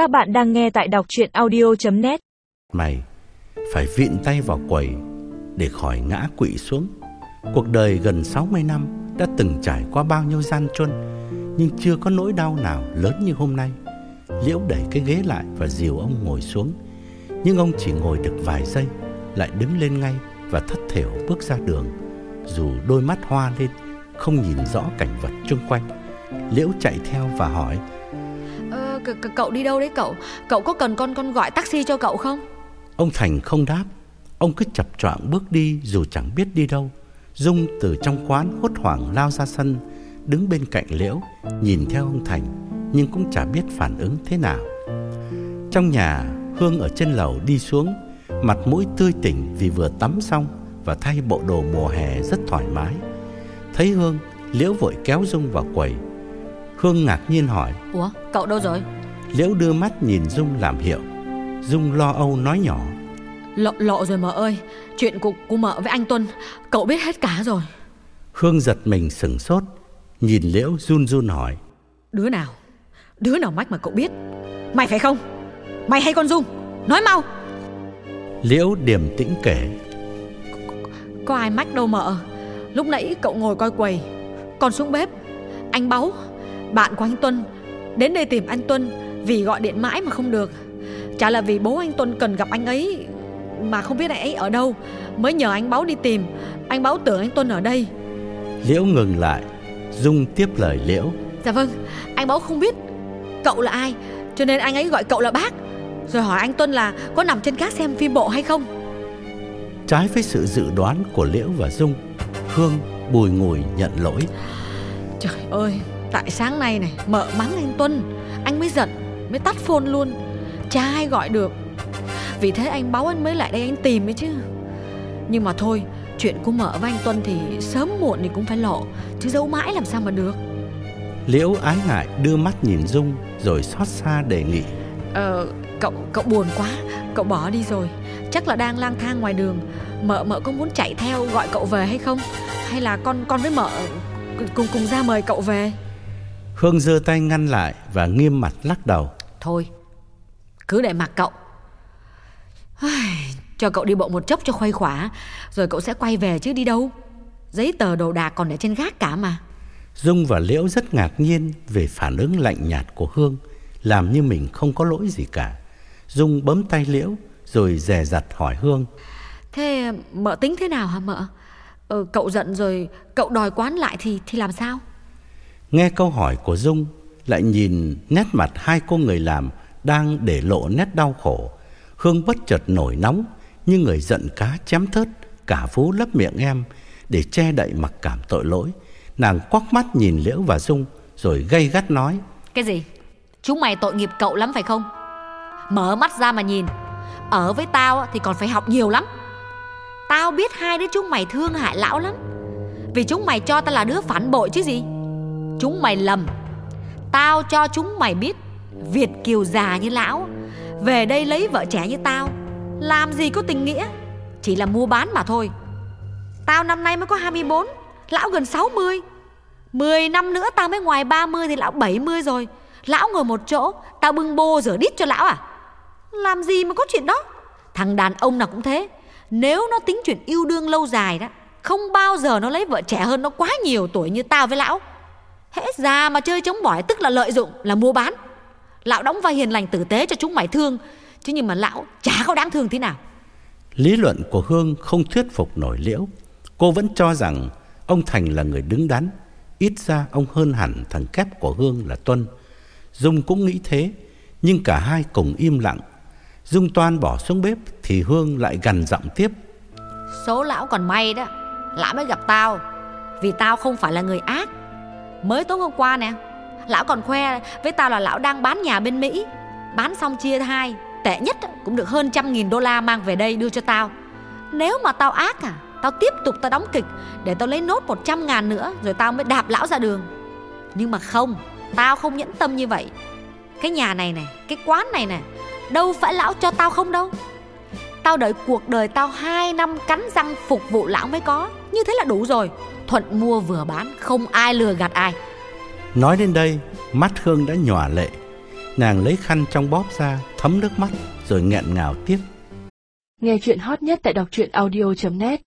Các bạn đang nghe tại đọc chuyện audio.net Mày phải vịn tay vào quầy để khỏi ngã quỵ xuống. Cuộc đời gần 60 năm đã từng trải qua bao nhiêu gian truân nhưng chưa có nỗi đau nào lớn như hôm nay. Liễu đẩy cái ghế lại và dìu ông ngồi xuống. Nhưng ông chỉ ngồi được vài giây, lại đứng lên ngay và thất thểu bước ra đường. Dù đôi mắt hoa lên, không nhìn rõ cảnh vật chung quanh. Liễu chạy theo và hỏi c- c- cậu đi đâu đấy cậu? Cậu có cần con con gọi taxi cho cậu không? Ông Thành không đáp Ông cứ chập choạng bước đi dù chẳng biết đi đâu Dung từ trong quán hốt hoảng lao ra sân, Đứng bên cạnh Liễu, Nhìn theo ông Thành, Nhưng cũng chả biết phản ứng thế nào Trong nhà, Hương ở trên lầu đi xuống, Mặt mũi tươi tỉnh vì vừa tắm xong Và thay bộ đồ mùa hè rất thoải mái Thấy Hương, Liễu vội kéo Dung vào quầy Hương ngạc nhiên hỏi Ủa, cậu đâu rồi? Liễu đưa mắt nhìn Dung làm hiệu Dung lo âu nói nhỏ Lộ lộ rồi mợ ơi Chuyện của, của mợ với anh Tuân Cậu biết hết cả rồi Hương giật mình sừng sốt Nhìn Liễu run run hỏi Đứa nào? Đứa nào mách mà cậu biết? Mày phải không? Mày hay con Dung? Nói mau Liễu điềm tĩnh kể Có ai mách đâu mợ Lúc nãy cậu ngồi coi quầy Còn xuống bếp Anh Báu Bạn của anh Tuân. Đến đây tìm anh Tuân Vì gọi điện mãi mà không được. Chả là vì bố anh Tuân cần gặp anh ấy Mà không biết anh ấy ở đâu. Mới nhờ anh Báu đi tìm. Anh Báu tưởng anh Tuân ở đây. Liễu ngừng lại Dung tiếp lời Liễu. Dạ vâng Anh Báu không biết Cậu là ai Cho nên anh ấy gọi cậu là bác Rồi hỏi anh Tuân là có nằm trên cát xem phim bộ hay không. Trái với sự dự đoán của Liễu và Dung Hương bùi ngùi nhận lỗi. Trời ơi Tại sáng nay này Mợ mắng anh Tuân. Anh mới giận Mới tắt phone luôn. Chả ai gọi được. Vì thế anh báo anh mới lại đây anh tìm ấy chứ. Nhưng mà thôi Chuyện của mợ với anh Tuân thì sớm muộn thì cũng phải lộ. Chứ giấu mãi làm sao mà được. Liễu ái ngại đưa mắt nhìn Dung Rồi xót xa đề nghị. Ờ cậu cậu buồn quá. Cậu bỏ đi rồi. Chắc là đang lang thang ngoài đường. Mợ mợ có muốn chạy theo gọi cậu về hay không? Hay là con con với mợ Cùng cùng ra mời cậu về Hương giơ tay ngăn lại Và nghiêm mặt lắc đầu. Thôi Cứ để mặc cậu. Cho cậu đi bộ một chốc cho khuây khỏa Rồi cậu sẽ quay về chứ đi đâu. Giấy tờ đồ đạc còn để trên gác cả mà. Dung và Liễu rất ngạc nhiên Về phản ứng lạnh nhạt của Hương Làm như mình không có lỗi gì cả. Dung bấm tay Liễu Rồi dè dặt hỏi Hương. Thế mợ tính thế nào hả mợ? Ờ, Cậu giận rồi Cậu đòi quán lại thì thì làm sao Nghe câu hỏi của Dung, Lại nhìn nét mặt hai cô người làm Đang để lộ nét đau khổ. Hương bất chợt nổi nóng, Như người giận cá chém thớt, Cả phú lấp miệng em, Để che đậy mặc cảm tội lỗi. Nàng quắc mắt nhìn Liễu và Dung, Rồi gay gắt nói, Cái gì? Chúng mày tội nghiệp cậu lắm phải không? Mở mắt ra mà nhìn. Ở với tao thì còn phải học nhiều lắm. Tao biết hai đứa chúng mày thương hại lão lắm. Vì chúng mày cho tao là đứa phản bội chứ gì? Chúng mày lầm. Tao cho chúng mày biết, Việt kiều già như lão, Về đây lấy vợ trẻ như tao, Làm gì có tình nghĩa, Chỉ là mua bán mà thôi. Tao năm nay mới có 24 Lão gần 60 10 năm nữa tao mới ngoài 30 thì lão 70 rồi. Lão ngồi một chỗ, Tao bưng bô rửa đít cho lão à? Làm gì mà có chuyện đó? Thằng đàn ông nào cũng thế. Nếu nó tính chuyện yêu đương lâu dài đó, Không bao giờ nó lấy vợ trẻ hơn nó quá nhiều tuổi như tao với lão. Hễ già mà chơi chống bỏi tức là lợi dụng Là mua bán. Lão đóng vai hiền lành tử tế cho chúng mày thương. Chứ nhưng mà lão chả có đáng thương thế nào. Lý luận của Hương không thuyết phục nổi Liễu. Cô vẫn cho rằng Ông Thành là người đứng đắn. Ít ra ông hơn hẳn thằng kép của Hương là Tuân. Dung cũng nghĩ thế Nhưng cả hai cùng im lặng. Dung toan bỏ xuống bếp Thì Hương lại gằn giọng tiếp. Số lão còn may đó Lão mới gặp tao. Vì tao không phải là người ác Mới tối hôm qua nè. Lão còn khoe với tao là lão đang bán nhà bên Mỹ. Bán xong chia hai, Tệ nhất cũng được hơn trăm nghìn đô la mang về đây đưa cho tao. Nếu mà tao ác à Tao tiếp tục tao đóng kịch Để tao lấy nốt 100 ngàn nữa Rồi tao mới đạp lão ra đường. Nhưng mà không, Tao không nhẫn tâm như vậy. Cái nhà này này Cái quán này này Đâu phải lão cho tao không đâu. Tao đợi cuộc đời tao 2 năm cắn răng phục vụ lão mới có. Như thế là đủ rồi. Thuận mua vừa bán Không ai lừa gạt ai. Nói đến đây Mắt Hương đã nhòa lệ. Nàng lấy khăn trong bóp ra, thấm nước mắt, rồi nghẹn ngào tiếp. Nghe chuyện hot nhất tại đọc truyện audio.net